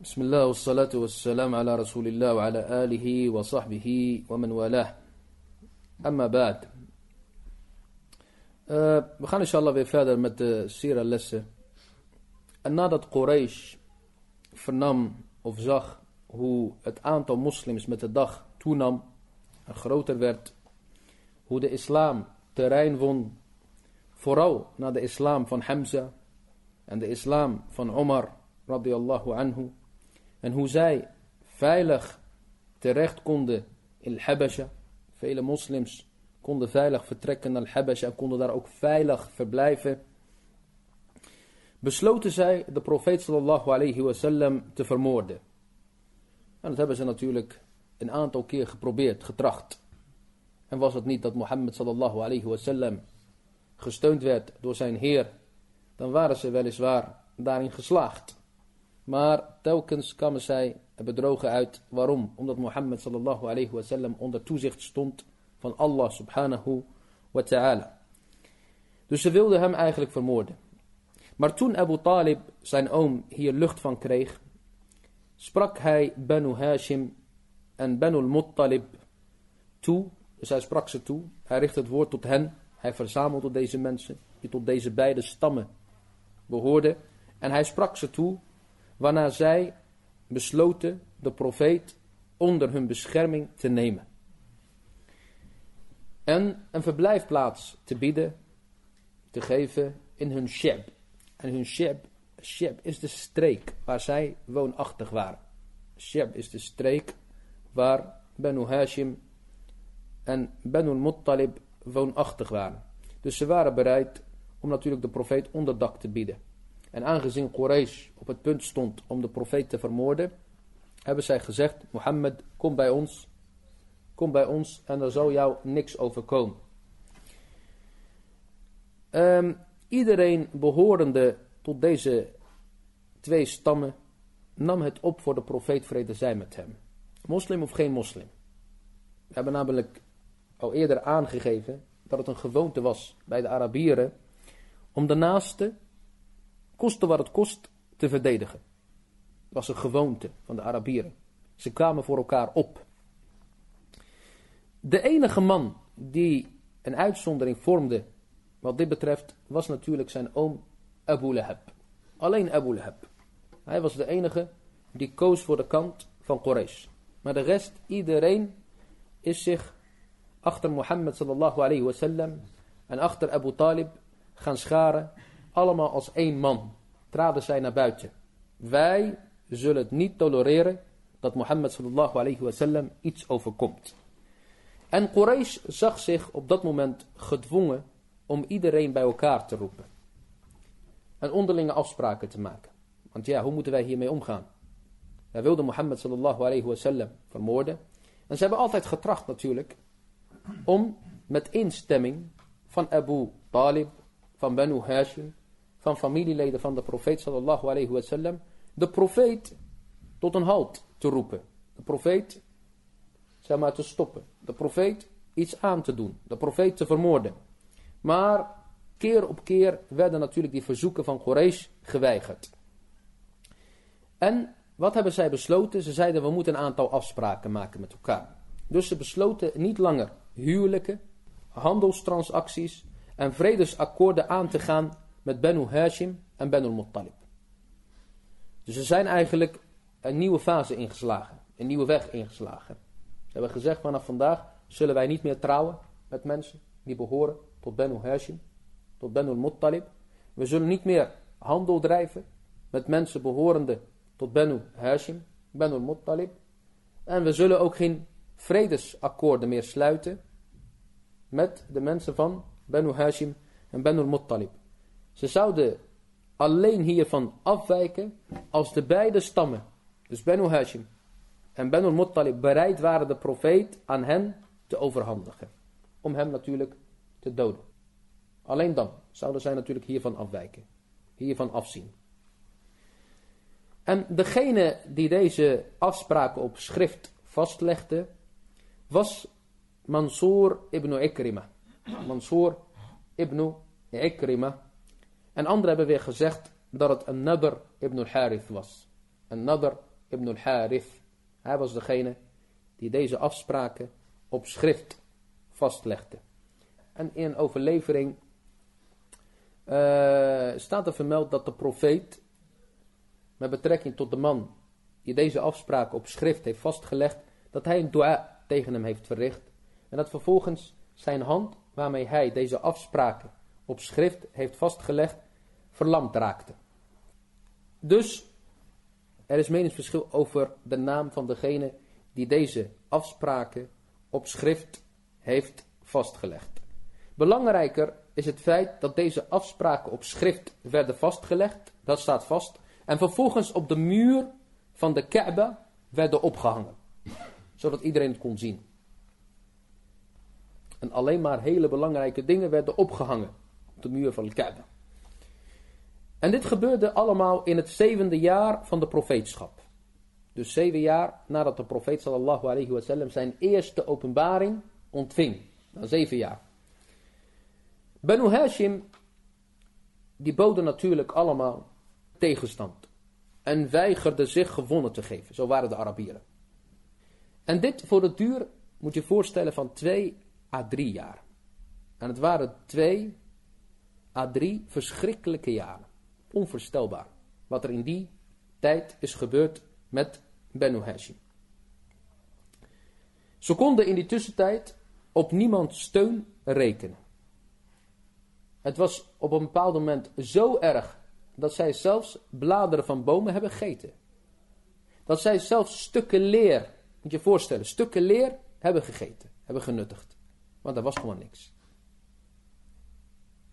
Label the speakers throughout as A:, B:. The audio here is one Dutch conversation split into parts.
A: بسم الله والصلاة والسلام على رسول الله وعلى آله وصحبه ومن والاه. أما بعد. أه، بخان إن شاء الله في فادر مت سيرة لسه النادت قريش فنام أو فزخ هو أنت مسلمس مت الدخ تونام أخروتر ورد هو دي إسلام ترين فون فراو نادى إسلام فن حمزة عند إسلام فن عمر رضي الله عنه. En hoe zij veilig terecht konden in Habasha, vele moslims konden veilig vertrekken naar Habasha en konden daar ook veilig verblijven, besloten zij de profeet sallallahu alayhi wasallam te vermoorden. En dat hebben ze natuurlijk een aantal keer geprobeerd, getracht. En was het niet dat Mohammed sallallahu alayhi wasallam gesteund werd door zijn heer, dan waren ze weliswaar daarin geslaagd. Maar telkens kwamen zij bedrogen uit. Waarom? Omdat Mohammed sallallahu alayhi wasallam onder toezicht stond van Allah subhanahu wa ta'ala. Dus ze wilden hem eigenlijk vermoorden. Maar toen Abu Talib, zijn oom, hier lucht van kreeg, sprak hij Banu Hashim en Banu Muttalib toe. Dus hij sprak ze toe. Hij richtte het woord tot hen. Hij verzamelde deze mensen, die tot deze beide stammen behoorden. En hij sprak ze toe, waarna zij besloten de profeet onder hun bescherming te nemen en een verblijfplaats te bieden, te geven in hun sheb. En hun sheb, sheb is de streek waar zij woonachtig waren. Sheb is de streek waar Benu Hashim en Benu Muttalib woonachtig waren. Dus ze waren bereid om natuurlijk de profeet onderdak te bieden. En aangezien Quraysh op het punt stond om de profeet te vermoorden, hebben zij gezegd, Mohammed, kom bij ons kom bij ons en er zal jou niks overkomen. Um, iedereen behorende tot deze twee stammen nam het op voor de profeet vrede zij met hem. Moslim of geen moslim. We hebben namelijk al eerder aangegeven dat het een gewoonte was bij de Arabieren om de naaste, koste wat het kost, te verdedigen. Was een gewoonte van de Arabieren. Ze kwamen voor elkaar op. De enige man die een uitzondering vormde wat dit betreft was natuurlijk zijn oom Abu Lahab. Alleen Abu Lahab. Hij was de enige die koos voor de kant van Quraysh. Maar de rest, iedereen is zich achter Mohammed sallallahu alayhi wasallam en achter Abu Talib gaan scharen. Allemaal als één man traden zij naar buiten. Wij zullen het niet tolereren dat Mohammed sallallahu alayhi wasallam iets overkomt. En Quraysh zag zich op dat moment gedwongen om iedereen bij elkaar te roepen. En onderlinge afspraken te maken. Want ja, hoe moeten wij hiermee omgaan? Wij wilden Mohammed sallallahu alayhi wasallam vermoorden. En ze hebben altijd getracht natuurlijk om met instemming van Abu Talib, van Banu Hashim, van familieleden van de profeet sallallahu alayhi wasallam, de profeet tot een halt te roepen. De profeet zeg maar, te stoppen. De profeet iets aan te doen. De profeet te vermoorden. Maar keer op keer werden natuurlijk die verzoeken van Quraysh geweigerd. En wat hebben zij besloten? Ze zeiden we moeten een aantal afspraken maken met elkaar. Dus ze besloten niet langer huwelijken, handelstransacties en vredesakkoorden aan te gaan met Benu Hashim en Benu Muttalib. Dus ze zijn eigenlijk een nieuwe fase ingeslagen, een nieuwe weg ingeslagen. We hebben gezegd vanaf vandaag zullen wij niet meer trouwen met mensen die behoren tot Benu Hashim, tot Benu Muttalib. We zullen niet meer handel drijven met mensen behorende tot Benu Hashim, Benu Muttalib. En we zullen ook geen vredesakkoorden meer sluiten met de mensen van Benu Hashim en Benu Muttalib. Ze zouden alleen hiervan afwijken als de beide stammen, dus Benu Hashim en Banu Muttalib bereid waren de profeet aan hen te overhandigen. Om hem natuurlijk te doden. Alleen dan zouden zij natuurlijk hiervan afwijken. Hiervan afzien. En degene die deze afspraken op schrift vastlegde, was Mansour ibn Ikrima. Mansour ibn Ikrima. En anderen hebben weer gezegd dat het een Nadr ibn al-Harith was. Een Nadr ibn al-Harith. Hij was degene die deze afspraken op schrift vastlegde. En in een overlevering uh, staat er vermeld dat de profeet met betrekking tot de man die deze afspraken op schrift heeft vastgelegd, dat hij een dua tegen hem heeft verricht. En dat vervolgens zijn hand, waarmee hij deze afspraken op schrift heeft vastgelegd, verlamd raakte. Dus er is meningsverschil over de naam van degene die deze afspraken op schrift heeft vastgelegd. Belangrijker is het feit dat deze afspraken op schrift werden vastgelegd, dat staat vast, en vervolgens op de muur van de Kaaba werden opgehangen, zodat iedereen het kon zien. En alleen maar hele belangrijke dingen werden opgehangen op de muur van Kaaba. En dit gebeurde allemaal in het zevende jaar van de profeetschap. Dus zeven jaar nadat de profeet sallallahu alayhi wasallam zijn eerste openbaring ontving. Na zeven jaar. Banu Hashim, die boden natuurlijk allemaal tegenstand. En weigerden zich gewonnen te geven. Zo waren de Arabieren. En dit voor de duur, moet je voorstellen, van twee à drie jaar. En het waren twee à drie verschrikkelijke jaren. Onvoorstelbaar. Wat er in die tijd is gebeurd met Banu Hashim. Ze konden in die tussentijd op niemand steun rekenen. Het was op een bepaald moment zo erg dat zij zelfs bladeren van bomen hebben gegeten. Dat zij zelfs stukken leer, moet je je voorstellen, stukken leer hebben gegeten, hebben genuttigd. Want er was gewoon niks.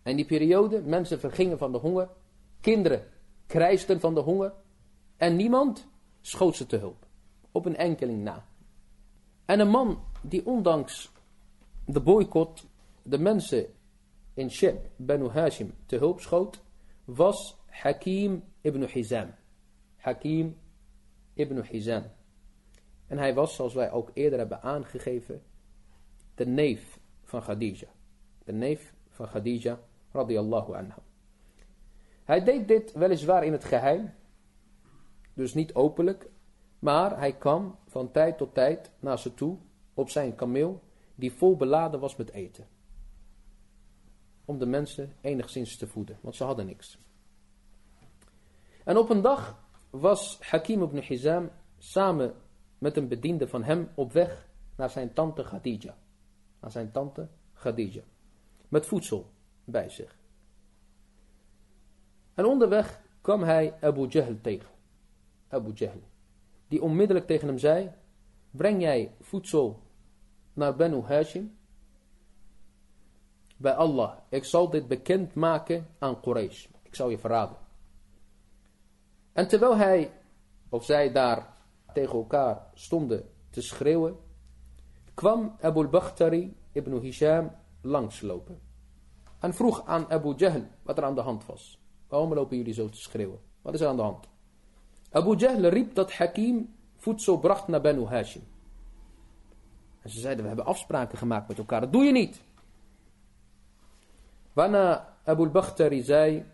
A: En die periode, mensen vergingen van de honger, kinderen krijsten van de honger en niemand schoot ze te hulp. Op een enkeling na. En een man die ondanks de boycott de mensen in Sheb, Banu Hashim, te hulp schoot, was Hakim ibn Hizam. Hakim ibn Hizam. En hij was, zoals wij ook eerder hebben aangegeven, de neef van Khadija. De neef van Khadija, radiyallahu anha. Hij deed dit weliswaar in het geheim, dus niet openlijk, maar hij kwam van tijd tot tijd naar ze toe op zijn kameel, die vol beladen was met eten om de mensen enigszins te voeden, want ze hadden niks. En op een dag was Hakim ibn Hizam samen met een bediende van hem op weg naar zijn tante Khadija. Naar zijn tante Khadija. Met voedsel bij zich. En onderweg kwam hij Abu Jahl tegen. Abu Jahl. Die onmiddellijk tegen hem zei, breng jij voedsel naar Banu Hashim? bij Allah. Ik zal dit bekend maken aan Quraysh. Ik zal je verraden. En terwijl hij of zij daar tegen elkaar stonden te schreeuwen, kwam Abu Bakhtari ibn Hisham langslopen. En vroeg aan Abu Jahl wat er aan de hand was. Waarom lopen jullie zo te schreeuwen? Wat is er aan de hand? Abu Jahl riep dat Hakim voedsel bracht naar Banu Hashim. En ze zeiden, we hebben afspraken gemaakt met elkaar. Dat doe je niet. Waarna Abu Bakhtari zei,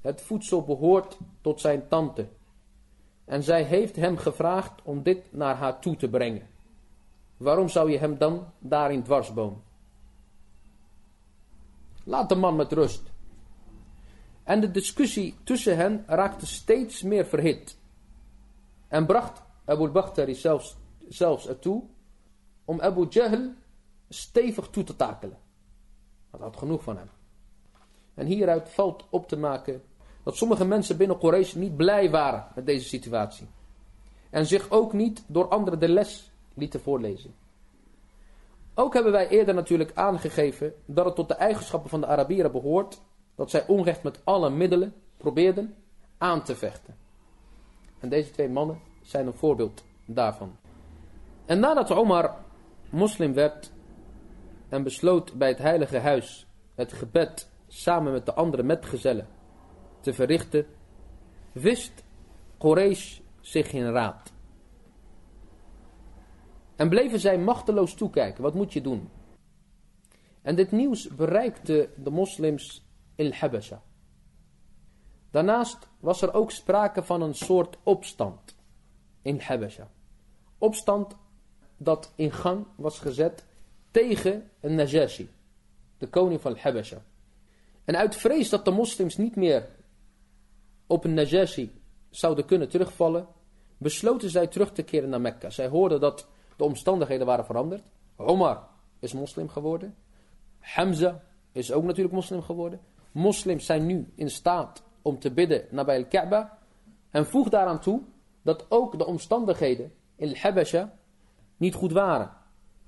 A: het voedsel behoort tot zijn tante. En zij heeft hem gevraagd om dit naar haar toe te brengen. Waarom zou je hem dan daarin dwarsboom? Laat de man met rust. En de discussie tussen hen raakte steeds meer verhit. En bracht Abu Bakhtari zelfs, zelfs ertoe om Abu Jahl stevig toe te takelen. Dat had genoeg van hem. En hieruit valt op te maken dat sommige mensen binnen Quraysh niet blij waren met deze situatie. En zich ook niet door anderen de les lieten voorlezen. Ook hebben wij eerder natuurlijk aangegeven dat het tot de eigenschappen van de Arabieren behoort dat zij onrecht met alle middelen probeerden aan te vechten. En deze twee mannen zijn een voorbeeld daarvan. En nadat Omar moslim werd en besloot bij het heilige huis het gebed samen met de andere metgezellen te verrichten, wist Quraysh zich in raad. En bleven zij machteloos toekijken. Wat moet je doen? En dit nieuws bereikte de moslims in Habasha. Daarnaast was er ook sprake van een soort opstand in Habasha. Opstand dat in gang was gezet tegen een Najashi, de koning van Habasha. En uit vrees dat de moslims niet meer op een Najashi zouden kunnen terugvallen, besloten zij terug te keren naar Mekka. Zij hoorden dat de omstandigheden waren veranderd. Omar is moslim geworden. Hamza is ook natuurlijk moslim geworden. Moslims zijn nu in staat om te bidden nabij al-Kaaba. En voeg daaraan toe dat ook de omstandigheden in Habasha niet goed waren.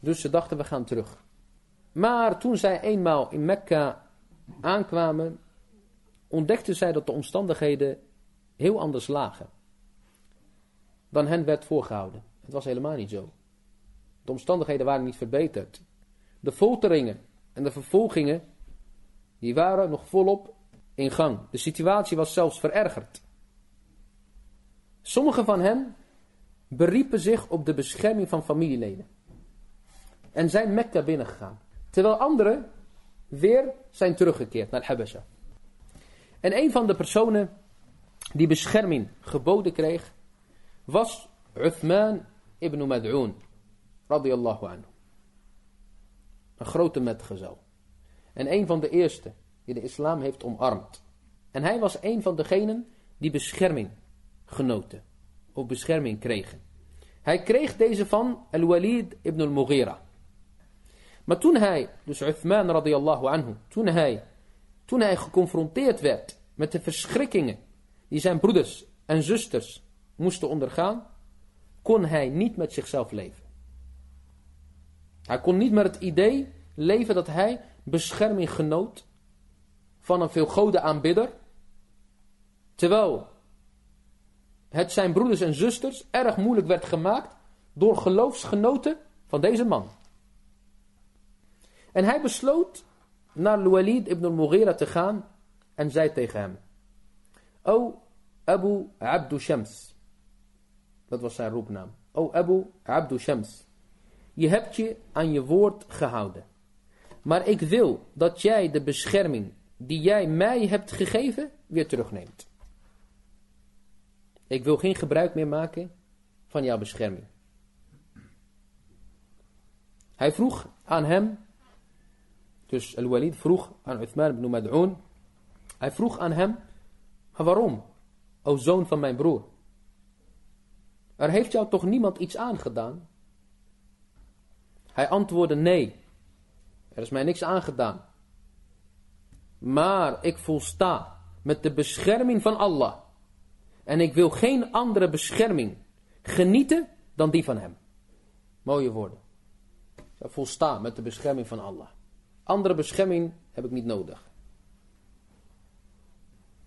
A: Dus ze dachten we gaan terug. Maar toen zij eenmaal in Mekka aankwamen, ontdekten zij dat de omstandigheden heel anders lagen. Dan hen werd voorgehouden. Het was helemaal niet zo. De omstandigheden waren niet verbeterd. De folteringen en de vervolgingen, die waren nog volop in gang. De situatie was zelfs verergerd. Sommigen van hen beriepen zich op de bescherming van familieleden. En zijn Mekka binnengegaan. Terwijl anderen weer zijn teruggekeerd naar Habasha. En een van de personen die bescherming geboden kreeg, was Uthman ibn Mad'un, radiyallahu anhu. Een grote metgezel. En een van de eerste die de islam heeft omarmd. En hij was een van degenen die bescherming genoten. Of bescherming kregen. Hij kreeg deze van Al-Walid ibn al-Mughira. Maar toen hij, dus Uthman radiyallahu anhu, toen hij, toen hij geconfronteerd werd met de verschrikkingen die zijn broeders en zusters moesten ondergaan, kon hij niet met zichzelf leven. Hij kon niet met het idee leven dat hij bescherming genoot van een veelgode aanbidder, terwijl het zijn broeders en zusters erg moeilijk werd gemaakt door geloofsgenoten van deze man. En hij besloot naar Walid ibn al-Mughira te gaan en zei tegen hem, O Abu Abdu Shams, dat was zijn roepnaam, O Abu Abdu Shams, je hebt je aan je woord gehouden. Maar ik wil dat jij de bescherming die jij mij hebt gegeven weer terugneemt. Ik wil geen gebruik meer maken van jouw bescherming. Hij vroeg aan hem, dus Al-Walid vroeg aan Uthman ibn Mad'un, hij vroeg aan hem, waarom, o zoon van mijn broer? Er heeft jou toch niemand iets aangedaan? Hij antwoordde, nee, er is mij niks aangedaan. Maar ik volsta met de bescherming van Allah. En ik wil geen andere bescherming genieten dan die van hem. Mooie woorden. Volsta met de bescherming van Allah. Andere bescherming heb ik niet nodig.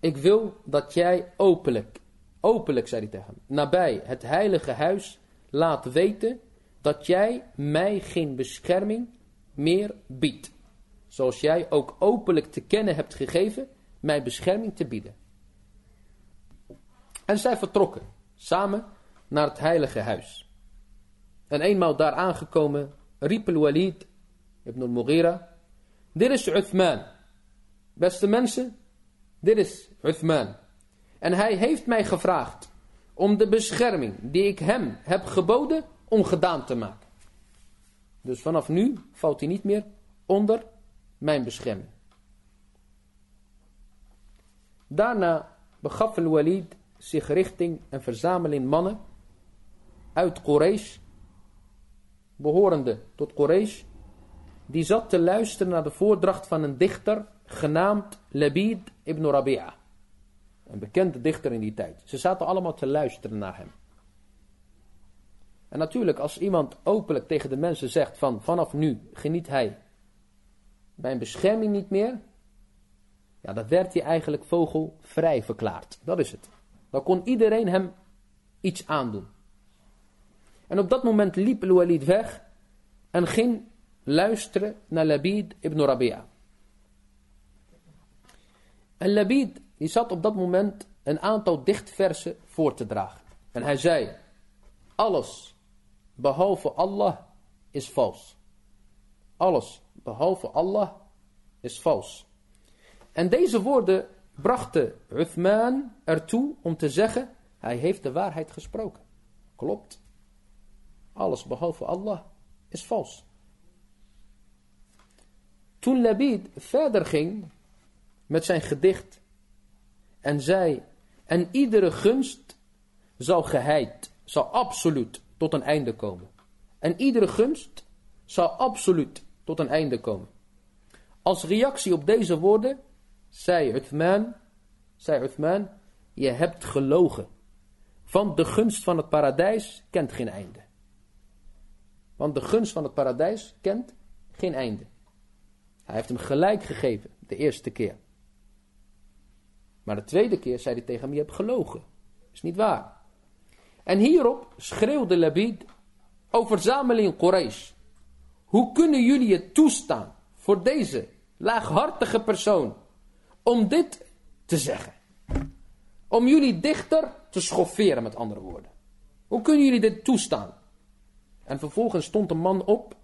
A: Ik wil dat jij openlijk, openlijk zei hij tegen hem, nabij het heilige huis laat weten dat jij mij geen bescherming meer biedt. Zoals jij ook openlijk te kennen hebt gegeven mij bescherming te bieden. En zij vertrokken samen naar het heilige huis. En eenmaal daar aangekomen riep al-Walid ibn al-Mughira. Dit is Uthman. Beste mensen, dit is Uthman. En hij heeft mij gevraagd om de bescherming die ik hem heb geboden ongedaan te maken. Dus vanaf nu valt hij niet meer onder mijn bescherming. Daarna begaf al-Walid zich richting een verzameling mannen uit Quraysh, behorende tot Quraysh, die zat te luisteren naar de voordracht van een dichter genaamd Labid ibn Rabi'a. Een bekende dichter in die tijd. Ze zaten allemaal te luisteren naar hem. En natuurlijk, als iemand openlijk tegen de mensen zegt van vanaf nu geniet hij mijn bescherming niet meer, ja, dan werd hij eigenlijk vogelvrij verklaard. Dat is het. Dan kon iedereen hem iets aandoen. En op dat moment liep Walid weg en ging luisteren naar Labid ibn Rabi'a. En Labid die zat op dat moment een aantal dichtversen voor te dragen. En hij zei, alles behalve Allah is vals. Alles behalve Allah is vals. En deze woorden brachten Uthman ertoe om te zeggen, hij heeft de waarheid gesproken. Klopt. Alles behalve Allah is vals. Toen Labid verder ging met zijn gedicht en zei, en iedere gunst zal geheid, zal absoluut tot een einde komen. En iedere gunst zal absoluut tot een einde komen. Als reactie op deze woorden zei Uthman, zei Uthman, je hebt gelogen. Want de gunst van het paradijs kent geen einde. Want de gunst van het paradijs kent geen einde. Hij heeft hem gelijk gegeven, de eerste keer. Maar de tweede keer zei hij tegen hem, je hebt gelogen. Is niet waar. En hierop schreeuwde Labid, o verzameling Quraysh. Hoe kunnen jullie het toestaan voor deze laaghartige persoon om dit te zeggen? Om jullie dichter te schofferen met andere woorden. Hoe kunnen jullie dit toestaan? En vervolgens stond de man op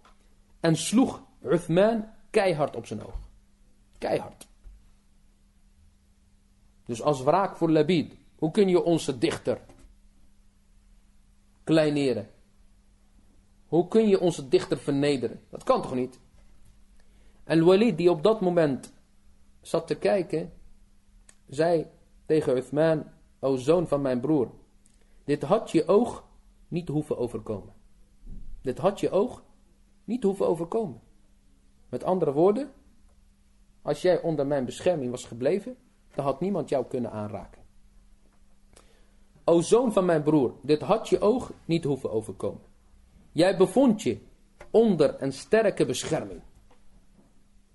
A: en sloeg Uthman keihard op zijn oog. Keihard. Dus als wraak voor Labid, hoe kun je onze dichter kleineren? Hoe kun je onze dichter vernederen? Dat kan toch niet? En Walid, die op dat moment zat te kijken, zei tegen Uthman, o zoon van mijn broer, dit had je oog niet hoeven overkomen. Dit had je oog niet hoeven overkomen. Met andere woorden, als jij onder mijn bescherming was gebleven, dan had niemand jou kunnen aanraken. O zoon van mijn broer, dit had je oog niet hoeven overkomen. Jij bevond je onder een sterke bescherming.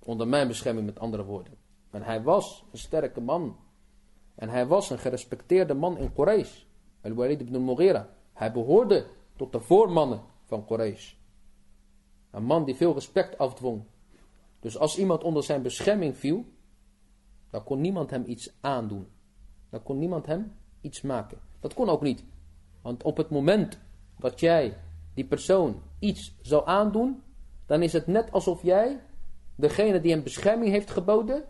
A: Onder mijn bescherming met andere woorden. En hij was een sterke man. En hij was een gerespecteerde man in Quraysh. Al-Walid ibn al-Mughira. Hij behoorde tot de voormannen van Quraysh. Een man die veel respect afdwong. Dus als iemand onder zijn bescherming viel, dan kon niemand hem iets aandoen. Dan kon niemand hem iets maken. Dat kon ook niet. Want op het moment dat jij die persoon iets zou aandoen, dan is het net alsof jij degene die hem bescherming heeft geboden,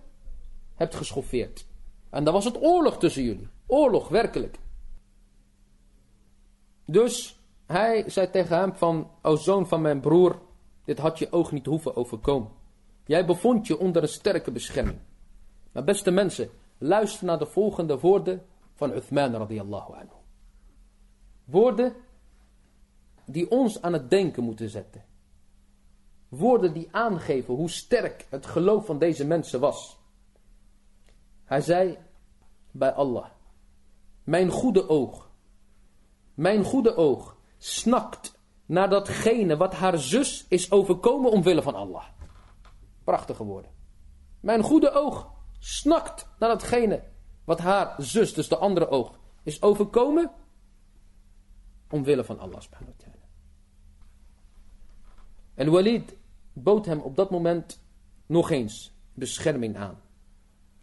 A: hebt geschoffeerd. En dan was het oorlog tussen jullie. Oorlog, werkelijk. Dus hij zei tegen hem van, o zoon van mijn broer, dit had je oog niet hoeven overkomen. Jij bevond je onder een sterke bescherming. Maar beste mensen, luister naar de volgende woorden van Uthman radiyallahu anhu. Woorden die ons aan het denken moeten zetten. Woorden die aangeven hoe sterk het geloof van deze mensen was. Hij zei bij Allah, mijn goede oog, mijn goede oog snakt naar datgene wat haar zus is overkomen omwille van Allah. Prachtige woorden. Mijn goede oog snakt naar datgene wat haar zus, dus de andere oog, is overkomen omwille van Allah subhanahu wa ta'ala. En Walid bood hem op dat moment nog eens bescherming aan.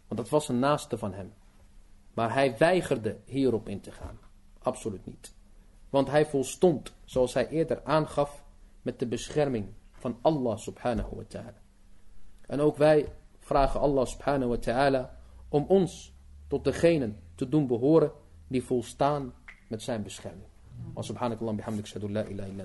A: Want dat was een naaste van hem. Maar hij weigerde hierop in te gaan. Absoluut niet. Want hij volstond, zoals hij eerder aangaf, met de bescherming van Allah subhanahu wa ta'ala. En ook wij vragen Allah subhanahu wa ta'ala om ons tot degenen te doen behoren die volstaan met zijn bescherming. Wa subhanakallah bihamdik shadu la ilaha illa